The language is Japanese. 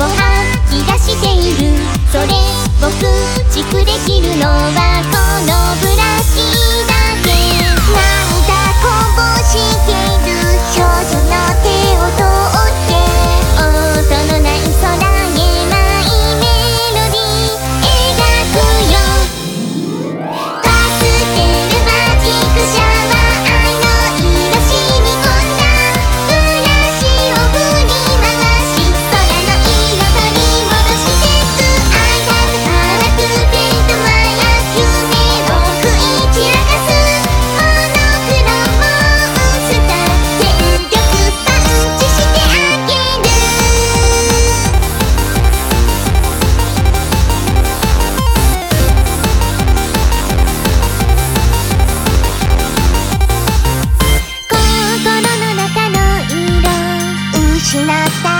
を吐き出している。それ僕ちくで失拿。